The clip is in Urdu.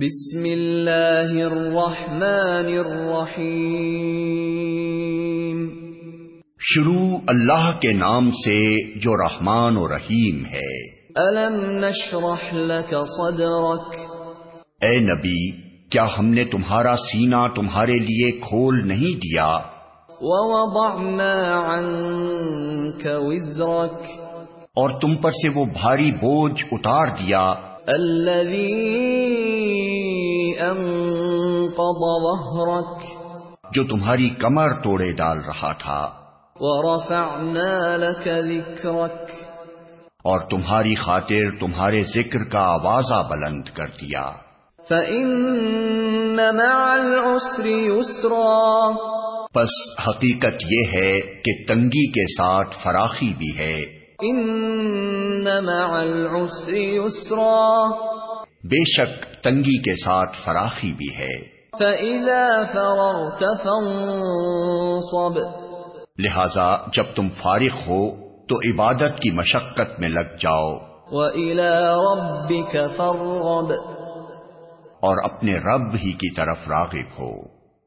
بسم اللہ الرحمن الرحیم شروع اللہ کے نام سے جو رحمان و رحیم ہے۔ الم نشرح لك صدرك اے نبی کیا ہم نے تمہارا سینہ تمہارے لیے کھول نہیں دیا؟ ووضعنا عنك وزرك اور تم پر سے وہ بھاری بوجھ اتار دیا۔ الذي انقض ظهرك جو تمہاری کمر توڑے ڈال رہا تھا۔ ورفعنا لك ذكرك. اور تمہاری خاطر تمہارے ذکر کا آوازہ بلند کر دیا۔ فإن مع العسر يسرا. پس حقیقت یہ ہے کہ تنگی کے ساتھ فراخی بھی ہے۔ ان مع العسر يسرا. بے شک تنگی کے ساتھ فراخی بھی ہے۔ فإذا فرغت فانصب۔ لہذا جب تم فارغ ہو تو عبادت کی مشقت میں لگ جاؤ۔ وإلى ربك فارغب۔ اور اپنے رب ہی کی طرف راغب ہو۔